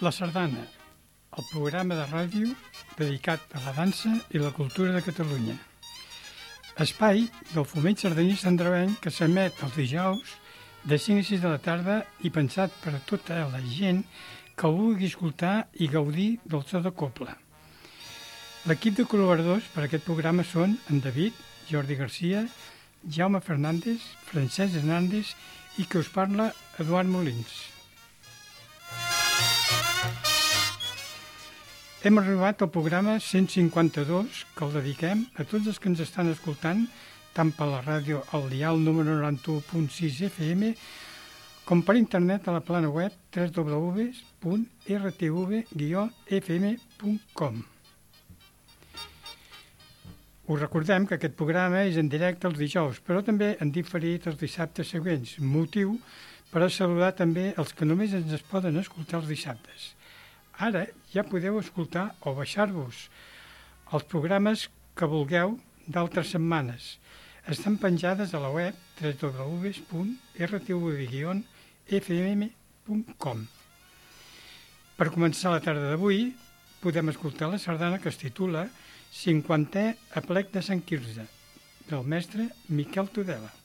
La Sardana, el programa de ràdio dedicat a la dansa i la cultura de Catalunya. Espai del foment sardanista andreveny que s'emet els dijous de 5 a 6 de la tarda i pensat per a tota la gent que el vulgui escoltar i gaudir del so de coble. L'equip de col·laboradors per a aquest programa són en David, Jordi Garcia, Jaume Fernández, Francesc Hernández i que us parla Eduard Molins. Hem arribat al programa 152 que el dediquem a tots els que ens estan escoltant tant per la ràdio al dial número 91.6 FM com per internet a la plana web www.rtv-fm.com. Us recordem que aquest programa és en directe els dijous, però també en diferit els dissabtes següents, motiu per a saludar també els que només ens es poden escoltar els dissabtes. Ara ja podeu escoltar o baixar-vos els programes que vulgueu d'altres setmanes. Estan penjades a la web www.rtv-fm.com Per començar la tarda d'avui, podem escoltar la sardana que es titula 50è aplec de Sant Quirze, del mestre Miquel Tudela.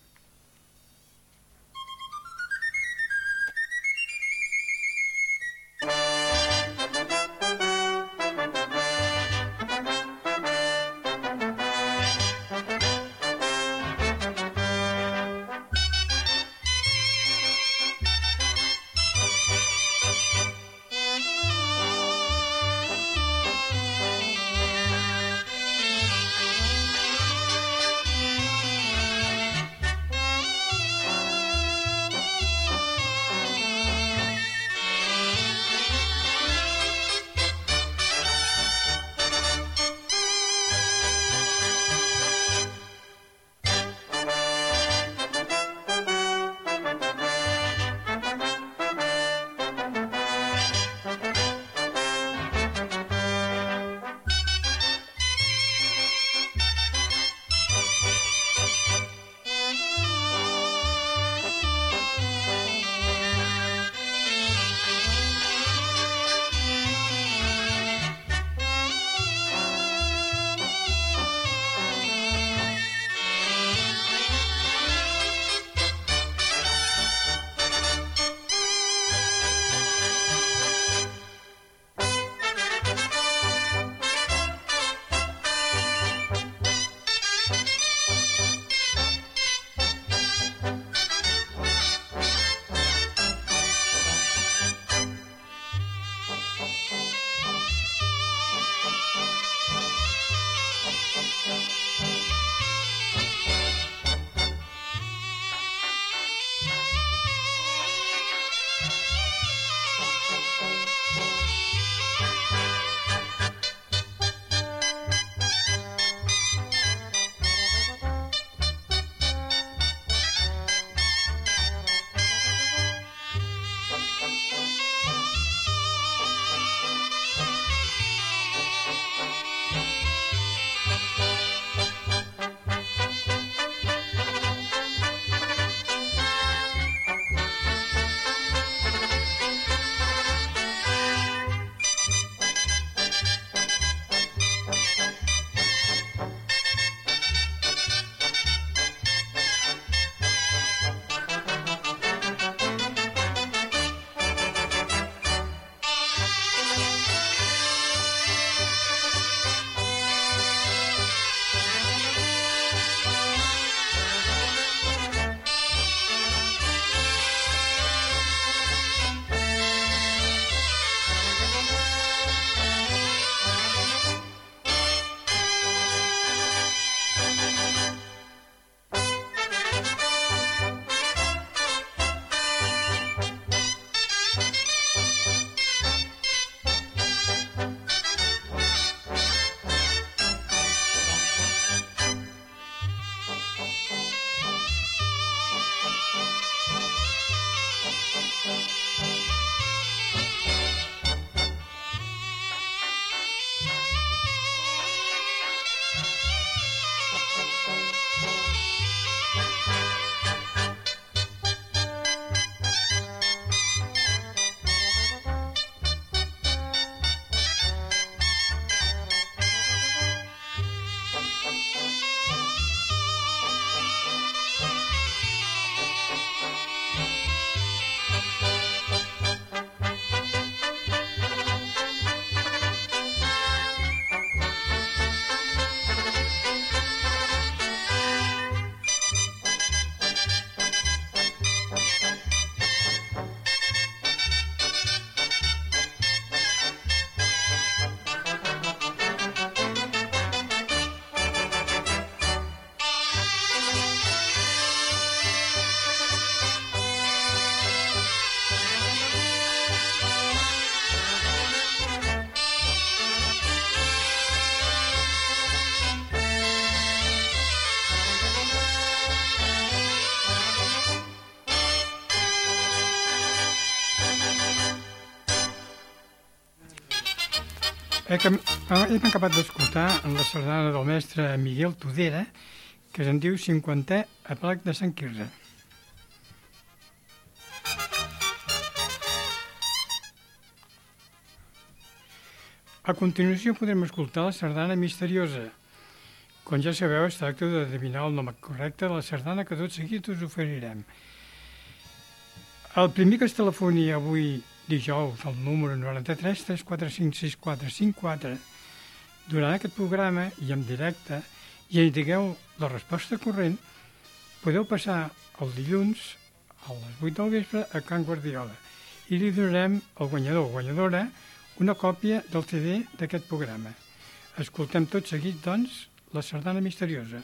Hem, hem acabat d'escoltar la sardana del mestre Miguel Tudera, que se'n diu 50è a Plac de Sant Quirze. A continuació podrem escoltar la sardana misteriosa. Com ja sabeu, es tracta d'adivinar el nom correcte de la sardana que tot seguit us oferirem. El primer que es telefoni avui dijous al número 93 345 6454 durant aquest programa i en directe i hi digueu la resposta corrent, podeu passar el dilluns a les 8 del vespre a Can Guardiola i li donarem al guanyador o guanyadora una còpia del CD d'aquest programa. Escoltem tot seguit, doncs, la sardana misteriosa.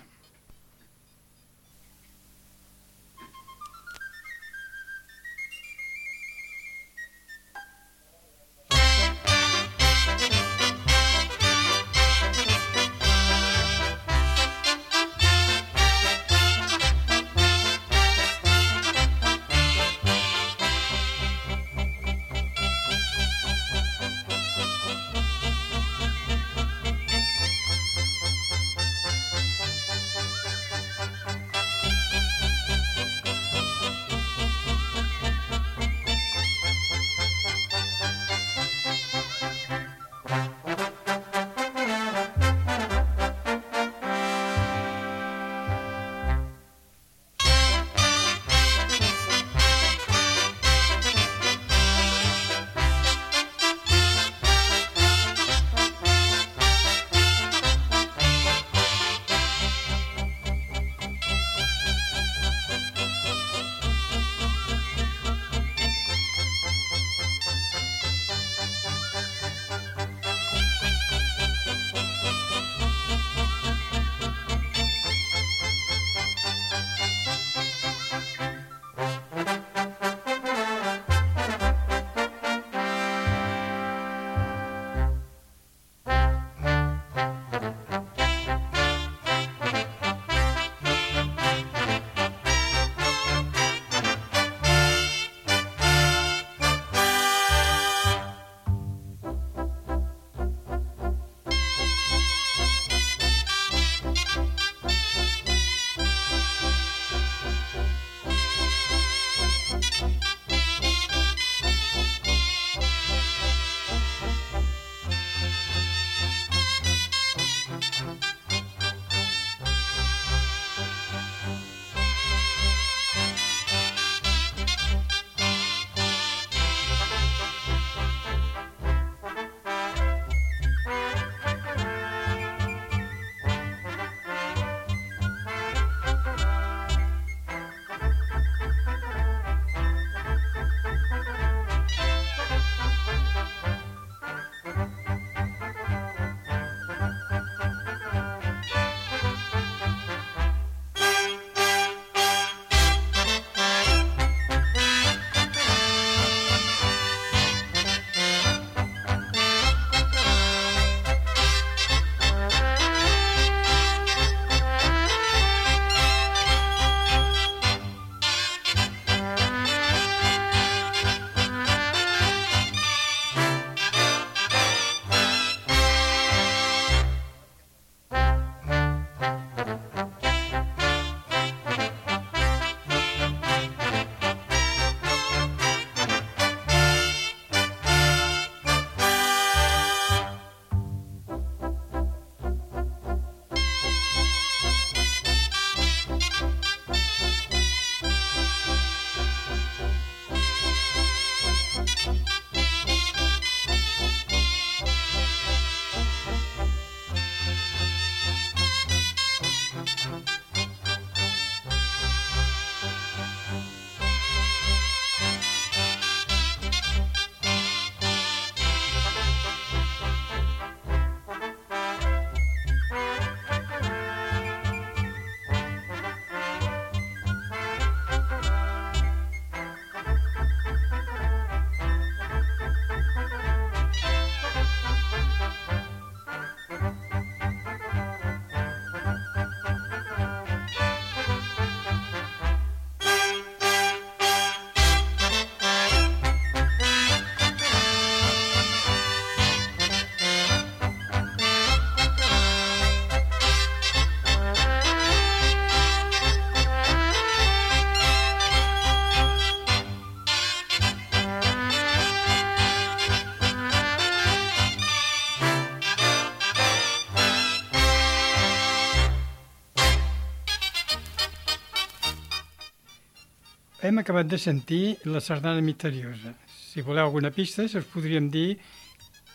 Hem acabat de sentir la sardana misteriosa. Si voleu alguna pista, us podríem dir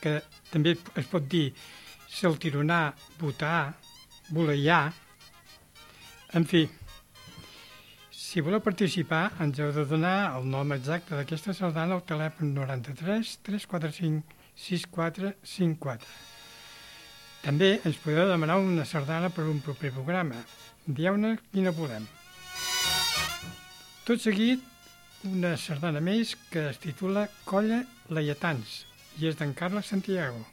que també es pot dir saltironar, botar, voleiar... En fi, si voleu participar, ens heu de donar el nom exacte d'aquesta sardana al telèfon 93 345 6454. També ens podeu demanar una sardana per un proper programa. Dieu-ne quina volem. Tot seguit, una sardana més que es titula Colla Laietans i és d'en Carles Santiago.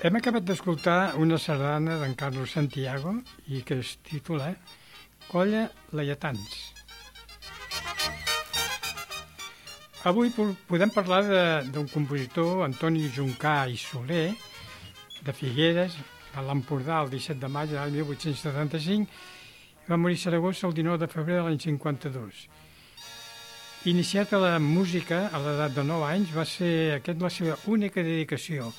Hem acabat d'escoltar una sardana d'en Carlos Santiago i que es titula Colla Laietans. Avui podem parlar d'un compositor, Antoni Juncà i Soler, de Figueres, a l'Empordà el 17 de maig de l'any 1875 i va morir a Saragossa el 19 de febrer de l'any 52. Iniciat a la música a l'edat de 9 anys, va ser aquest la seva única dedicació.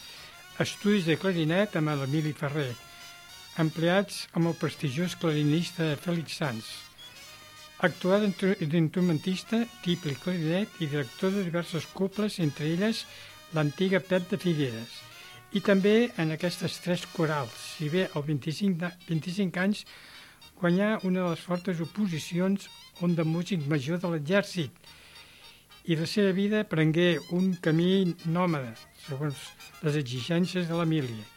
Estudis de clarinet amb l'Emili Ferrer, empleats amb el prestigiós clarinista Fèlix Sanz. Actuà d'instrumentista, tiple clarinet i director de diverses coples, entre elles l'antiga Pet de Figueres. I també en aquestes tres corals, si bé al 25, de, 25 anys guanyà una de les fortes oposicions on de músic major de l'exèrcit i la seva vida prengué un camí nòmada, segons les exigències de l'Emília.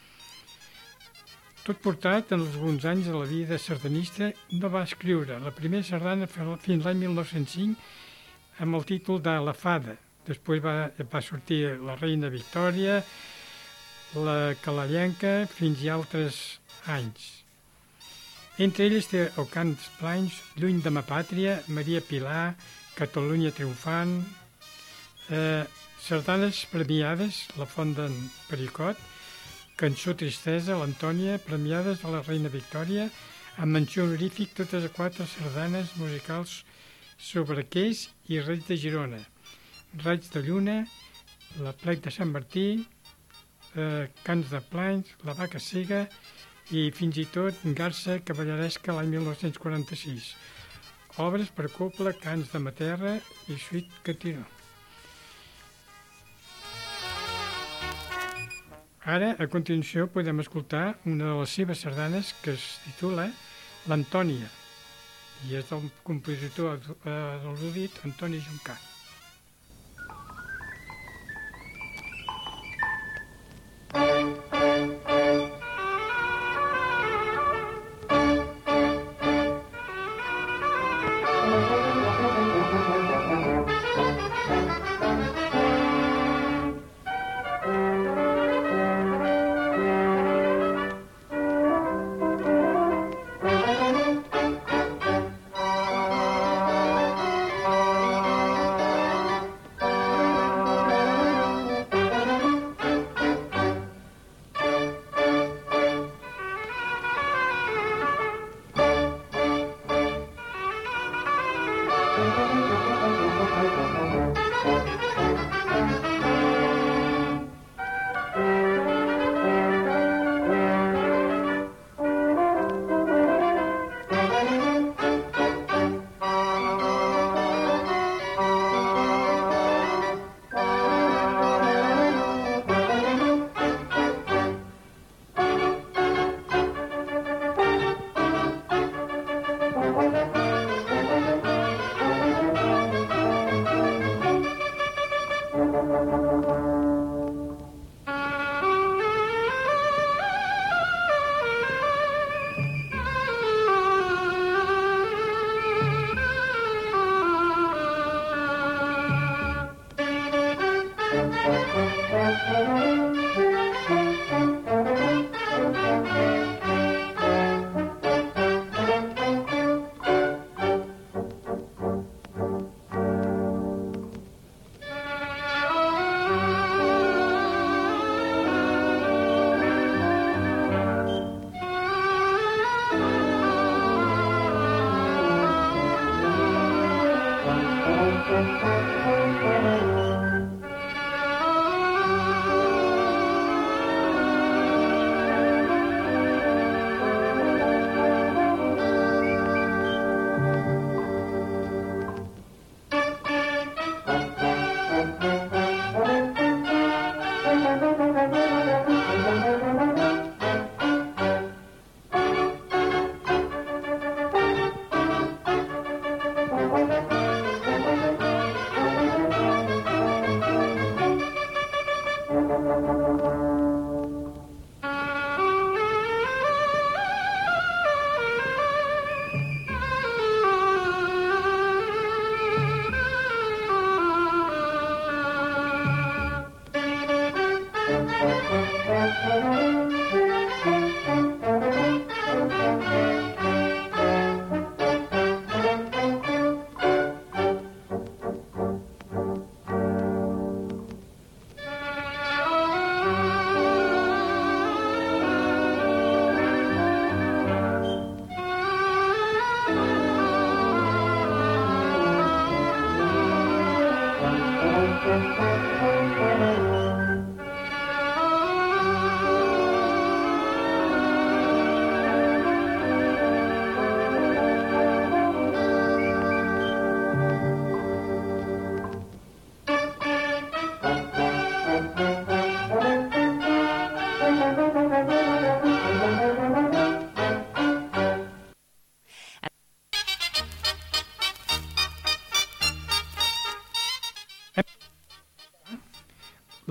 Tot portat, en els alguns anys de la vida sardanista, no va escriure la primera sardana fins l'any 1905 amb el títol de La Fada, Després va, va sortir la Reina Victòria, la Calallenca, fins i altres anys. Entre elles té el Cants Plans, Lluny de ma pàtria, Maria Pilar, Catalunya triomfant, eh, sardanes premiades, La Font d'en Pericot, Cançó Tristesa, l'Antònia, premiades de la Reina Victòria, amb menció honorífic totes quatre sardanes musicals sobre Queix i Reig de Girona – Raig de Lluna, la plec de Sant Martí, eh, Cants de Plans, la vaca cega i fins i tot Garça Cavalleresca l'any 1946. Obres per coble, Cants de Materra i Suit Catiró. Ara, a continuació, podem escoltar una de les seves sardanes que es titula L'Antònia i és del compositor del Ludit Antoni Juncat.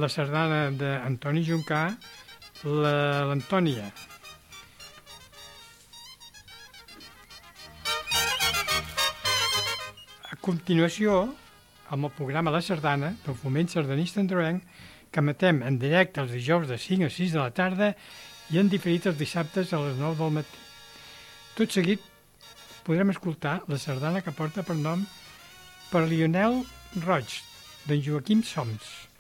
La sardana d'Antoni Juncà, l'Antònia. La, A continuació, amb el programa La Sardana del Foment Sardanista Androenc, que emetem en directe els dijous de 5 a 6 de la tarda i en diferit els dissabtes a les 9 del matí. Tot seguit podrem escoltar la sardana que porta per nom per Lionel Roig, d'en Joaquim Soms.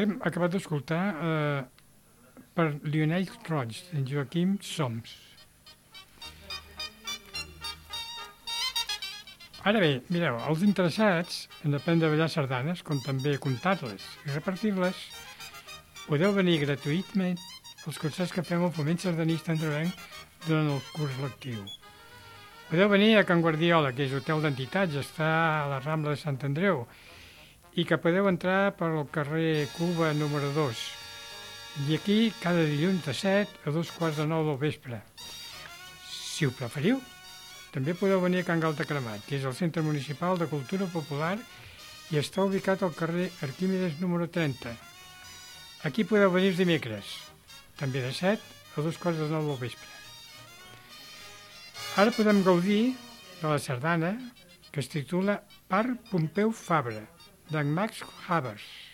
Hem acabat d'escoltar eh, per Lionel Roig, en Joaquim Soms. Ara bé, mireu, els interessats en aprendre a ballar sardanes, com també comptar-les i repartir-les, podeu venir gratuïtament als concerts que fem al Foment Sardanista Androvenc durant el curs lectiu. Podeu venir a Can Guardiola, que és hotel d'entitats, està a la Rambla de Sant Andreu, i que podeu entrar pel carrer Cuba número 2. I aquí cada dilluns de 7 a dos quarts de 9 del vespre. Si ho preferiu, també podeu venir a Can Galta Cremat, que és el Centre Municipal de Cultura Popular i està ubicat al carrer Arquímedes número 30. Aquí podeu venir dimecres, també de 7 a dos quarts de 9 del vespre. Ara podem gaudir de la sardana que es titula Parc Pompeu Fabra, d'en Max Havers.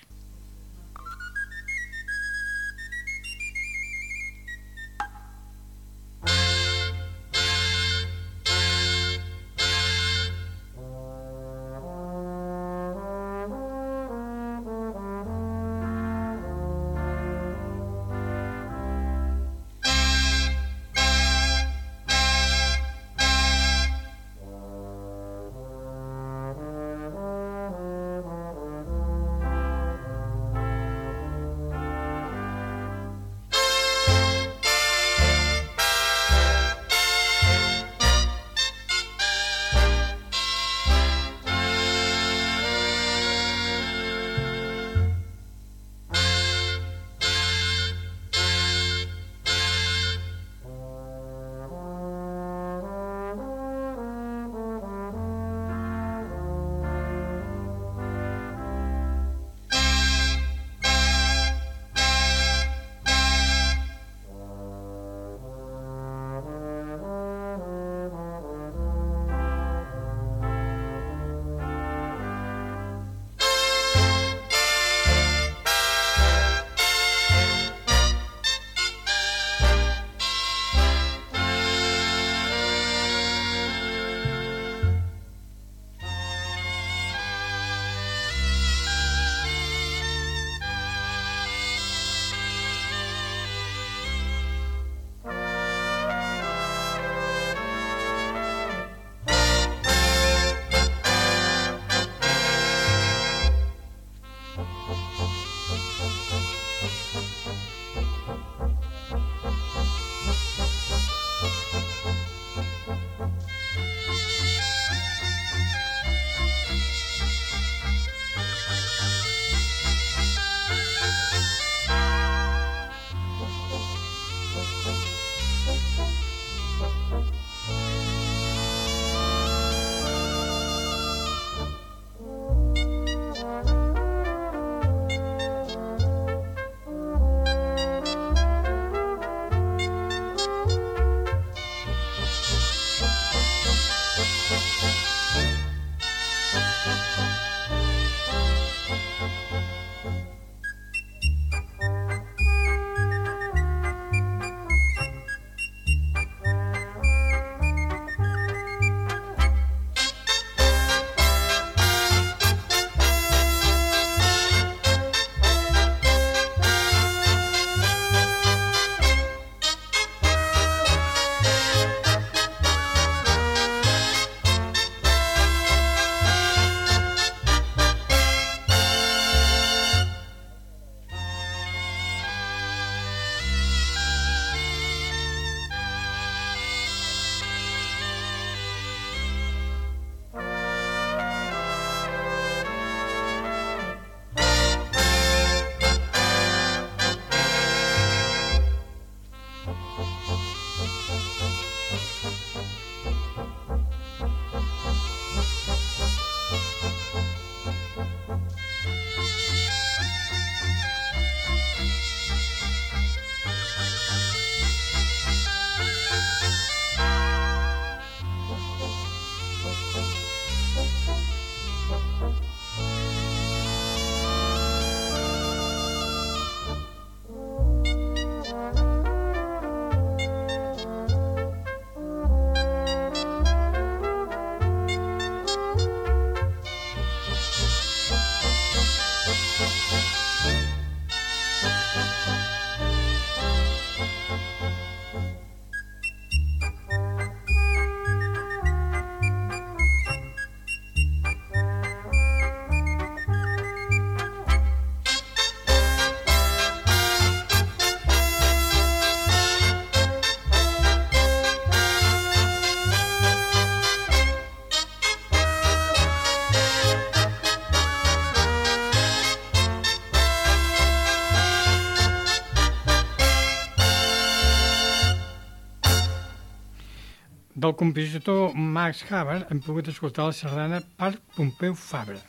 Del compositor Max Haber hem pogut escoltar la sardana Parc Pompeu Fabra.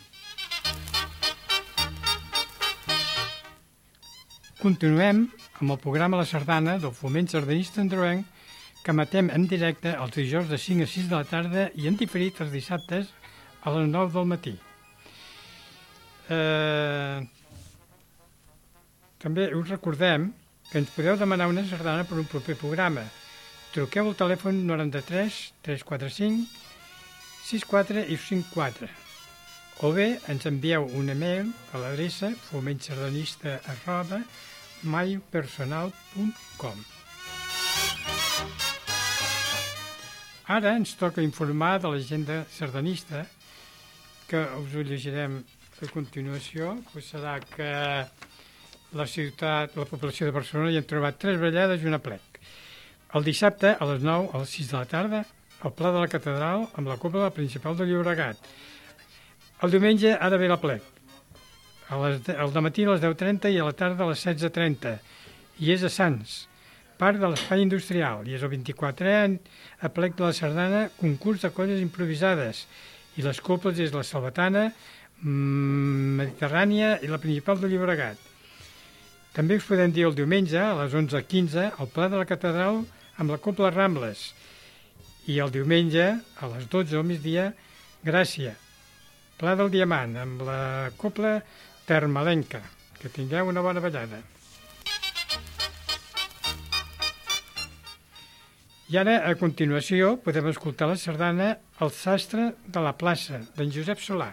Continuem amb el programa La Sardana del Foment Sardanista Androenc que matem en directe els dijous de 5 a 6 de la tarda i en diferit els dissabtes a les 9 del matí. Eh, també us recordem que ens podeu demanar una sardana per un proper programa. Truqueu al telèfon 93 345 64 i 54 o bé ens envieu un email a l'adreça fomentsardanista arroba maipersonal.com Ara ens toca informar de l'agenda sardanista que us ho llegirem a continuació, que serà que la ciutat, la població de Barcelona hi han trobat tres ballades i una plec. El dissabte, a les 9, a les 6 de la tarda, al Pla de la Catedral, amb la cúpula principal de Llobregat. El diumenge ha d'haver la plec. A les, al matí a les 10.30 i a la tarda a les 16.30. I és a Sants, part de l'espai industrial. I és el 24è a plec de la Sardana, concurs de colles improvisades. I les cúpules és la Salvatana, mm, Mediterrània i la principal de Llobregat. També us podem dir el diumenge a les 11.15 al Pla de la Catedral amb la Copla Rambles i el diumenge a les 12 al migdia Gràcia, Pla del Diamant amb la Copla Termalenca. Que tingueu una bona ballada. I ara, a continuació, podem escoltar la sardana El sastre de la plaça, d'en Josep Solà.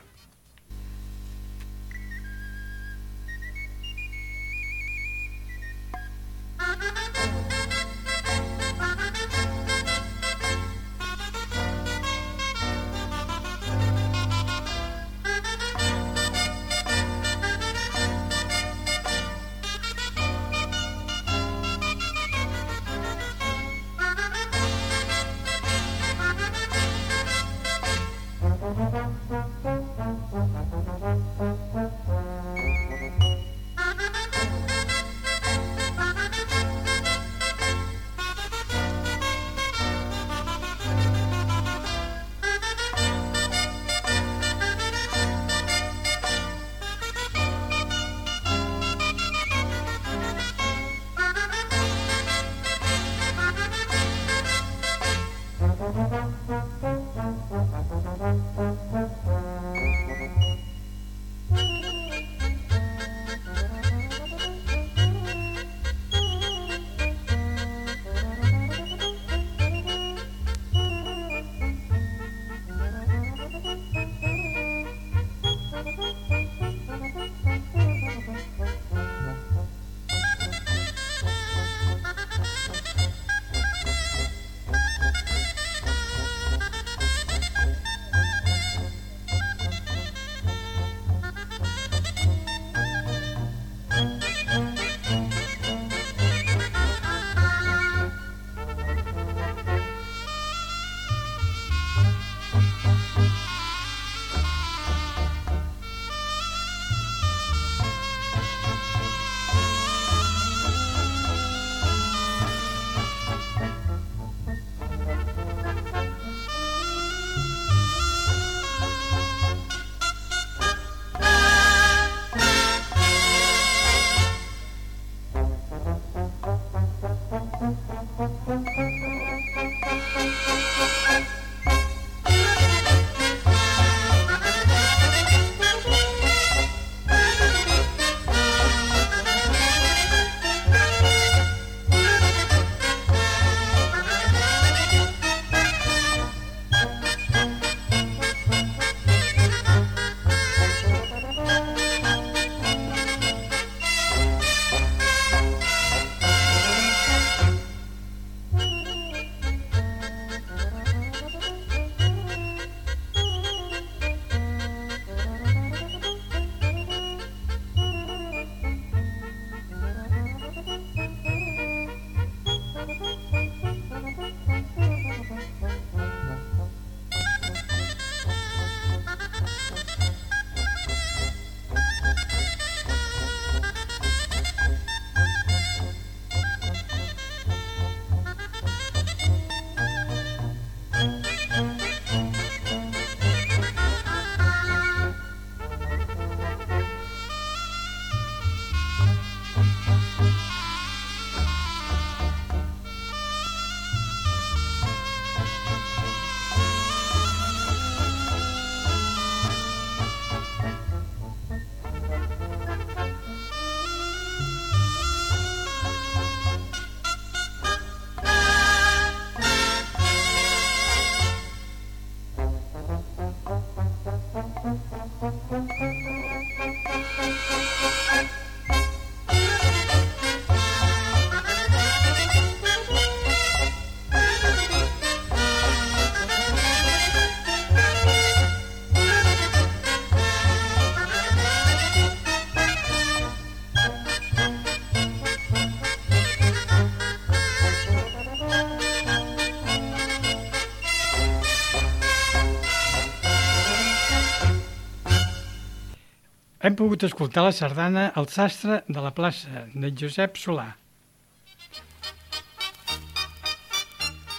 Hem pogut escoltar la sardana El sastre de la plaça, de Josep Solà.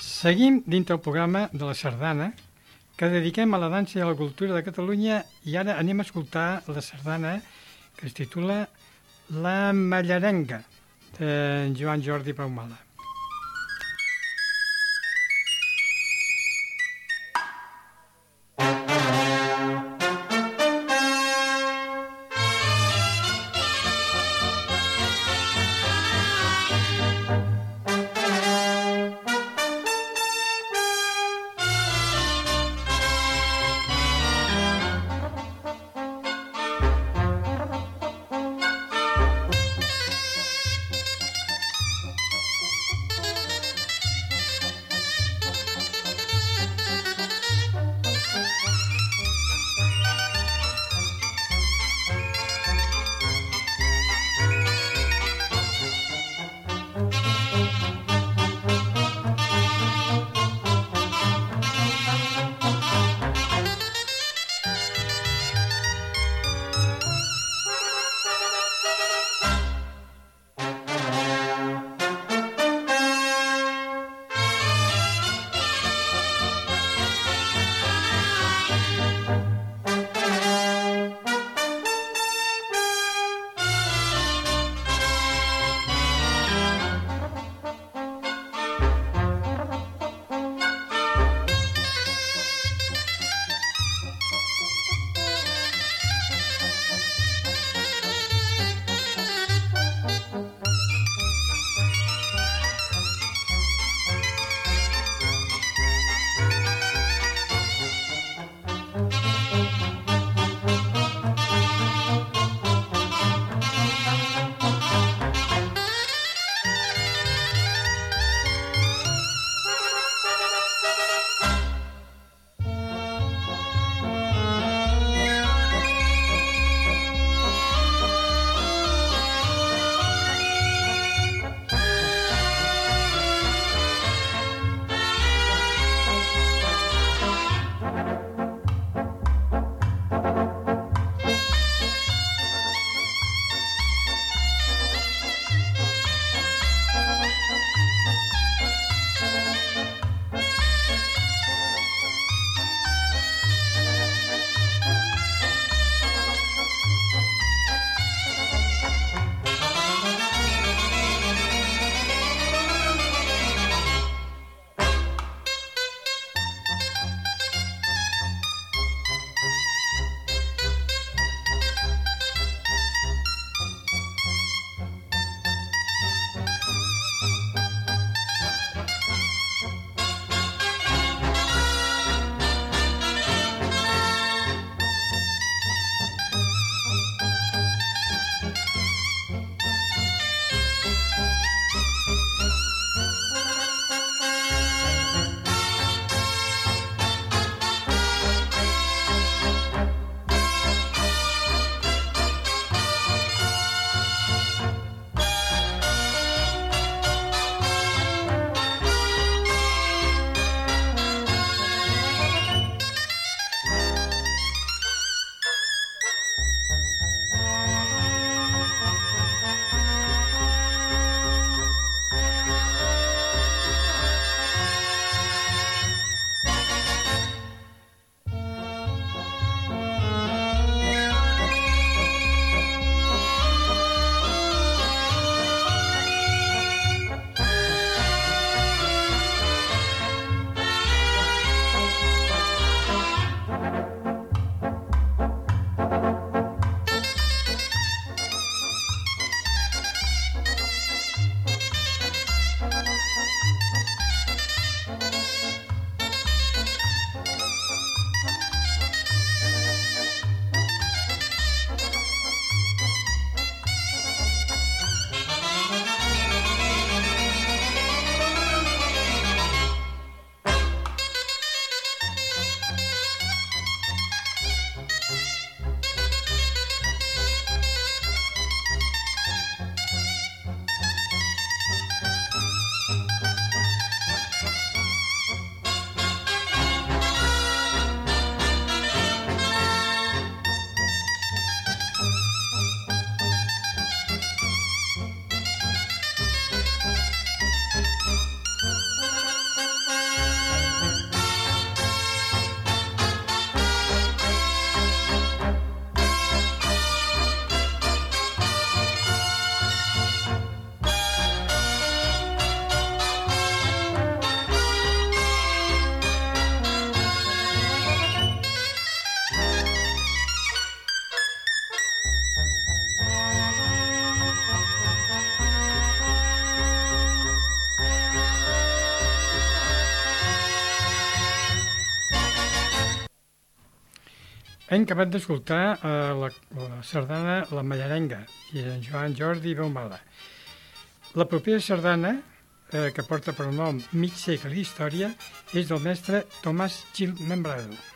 Seguim dintre el programa de la sardana, que dediquem a la dansa i a la cultura de Catalunya i ara anem a escoltar la sardana que es titula La Mallarenga, de Joan Jordi Paumala. Hem acabat d'escoltar eh, la, la sardana La Mallarenga i en Joan Jordi Beumala. La propera sardana, eh, que porta per nom Mig segle d'història, és del mestre Tomàs Gil Membrado.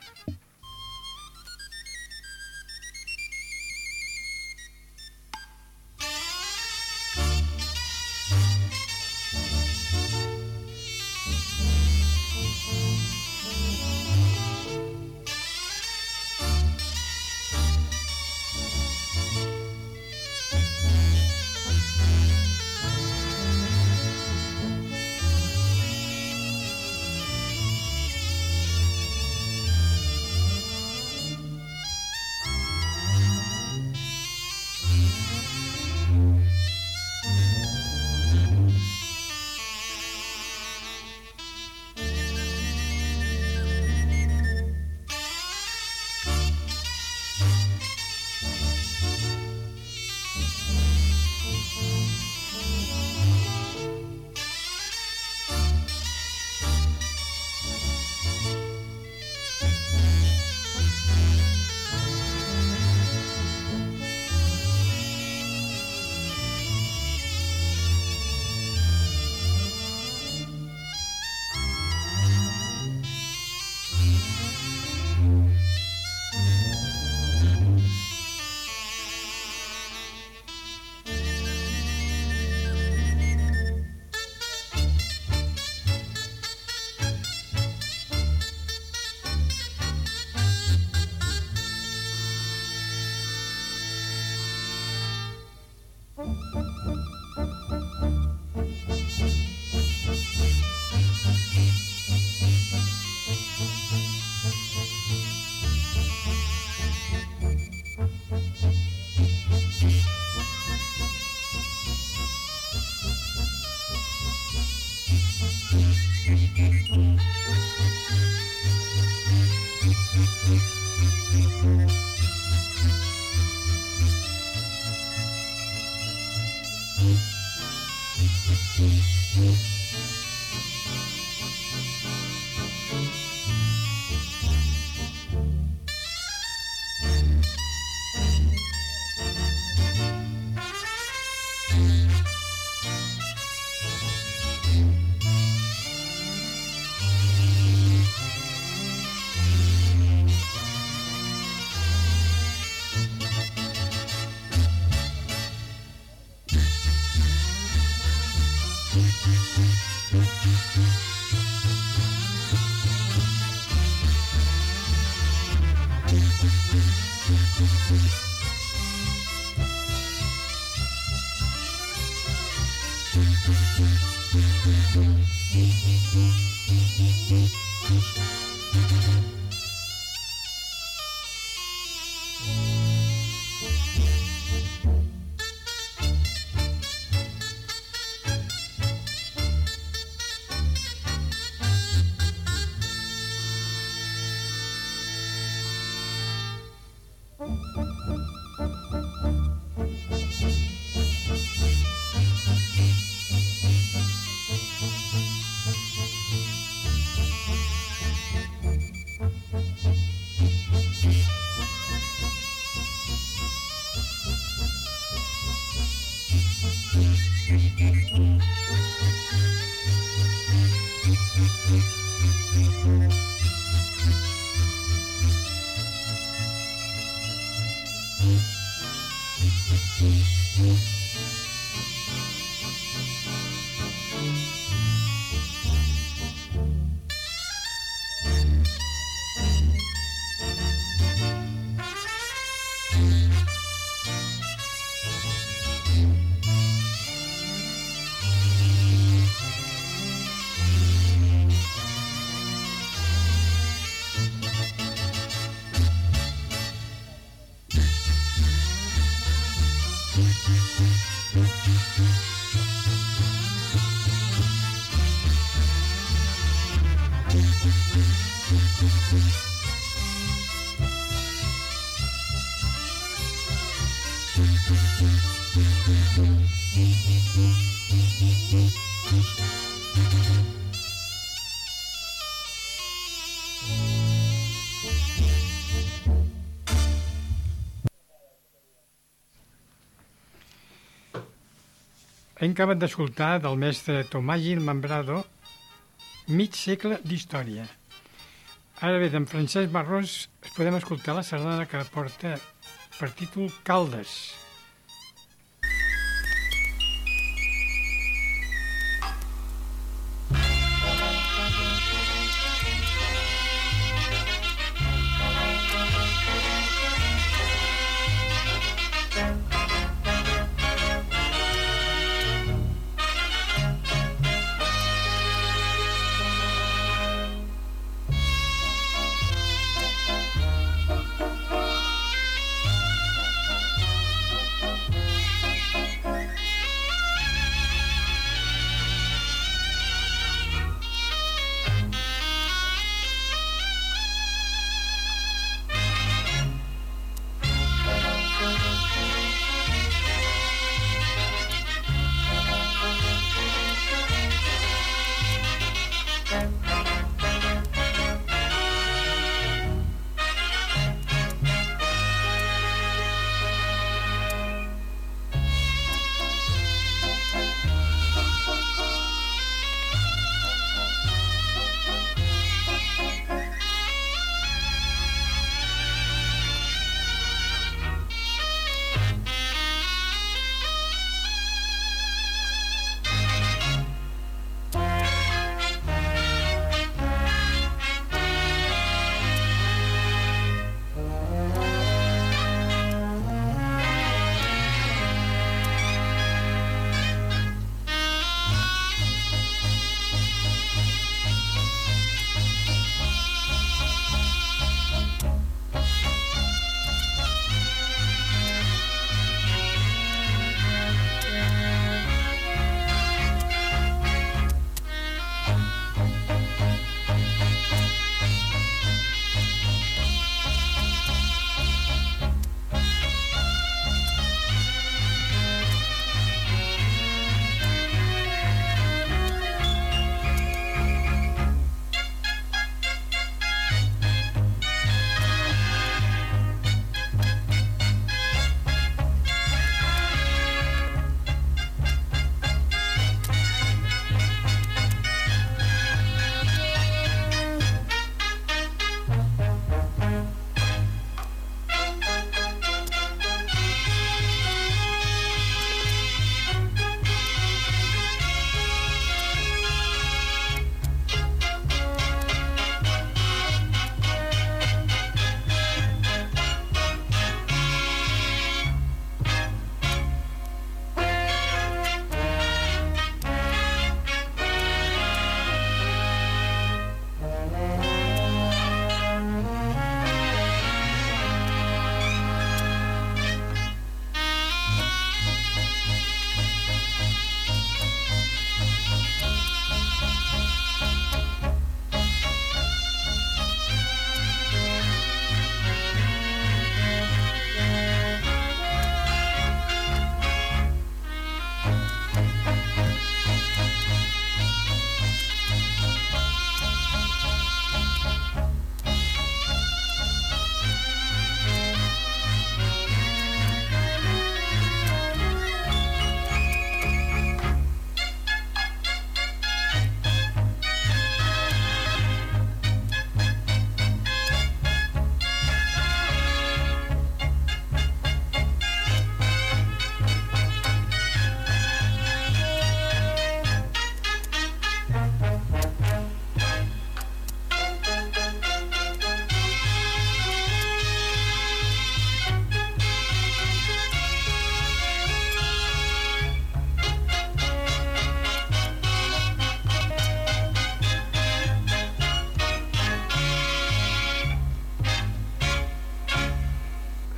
Hem acabat d'escoltar del mestre Tomàgil Membrado mig segle d'història. Ara bé, d'en Francesc Barros podem escoltar la sardana que porta per títol Caldes.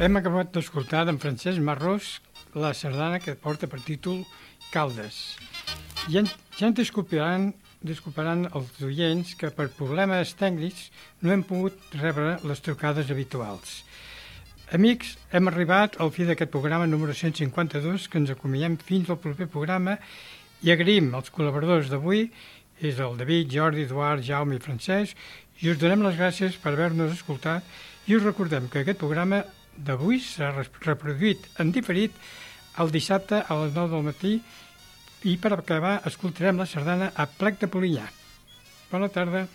Hem acabat d'escoltar d'en Francesc Marrós la sardana que porta per títol Caldes. Ja, ja ens desculparan, desculparan els oients que per problemes tècnics no hem pogut rebre les trucades habituals. Amics, hem arribat al fi d'aquest programa número 152 que ens acomiem fins al proper programa i agraïm als col·laboradors d'avui, és el David, Jordi, Eduard, Jaume i Francesc, i us donem les gràcies per haver-nos escoltat i us recordem que aquest programa d'avui s'ha reproduït en diferit el dissabte a les 9 del matí I per acabar escoltarem la sardana a plec de Polinyà. Bona tarda.